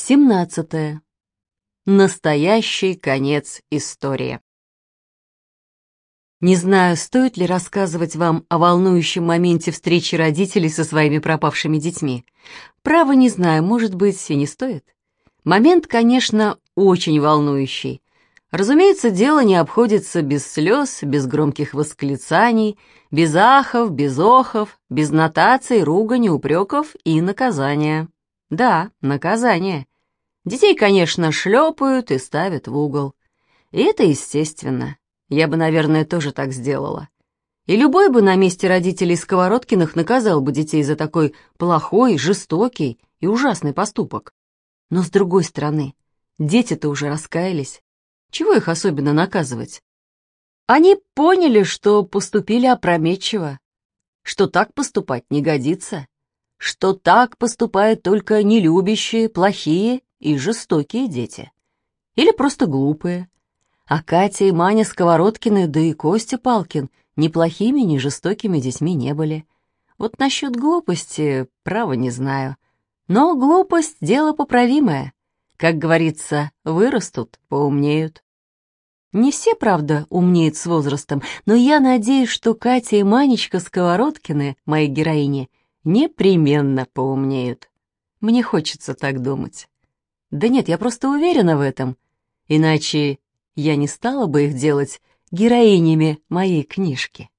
17. Настоящий конец истории. Не знаю, стоит ли рассказывать вам о волнующем моменте встречи родителей со своими пропавшими детьми. Право не знаю, может быть, и не стоит. Момент, конечно, очень волнующий. Разумеется, дело не обходится без слез, без громких восклицаний, без ахов, без охов, без нотаций, ругани, упреков и наказания. Да, наказание. Детей, конечно, шлепают и ставят в угол. И это естественно. Я бы, наверное, тоже так сделала. И любой бы на месте родителей Сковородкиных наказал бы детей за такой плохой, жестокий и ужасный поступок. Но с другой стороны, дети-то уже раскаялись. Чего их особенно наказывать? Они поняли, что поступили опрометчиво, что так поступать не годится, что так поступают только нелюбящие, плохие и жестокие дети. Или просто глупые. А Катя и Маня Сковородкины, да и Костя Палкин неплохими, ни жестокими детьми не были. Вот насчет глупости, право не знаю. Но глупость — дело поправимое. Как говорится, вырастут, поумнеют. Не все, правда, умнеют с возрастом, но я надеюсь, что Катя и Манечка Сковородкины, мои героини, непременно поумнеют. Мне хочется так думать. Да нет, я просто уверена в этом. Иначе я не стала бы их делать героинями моей книжки.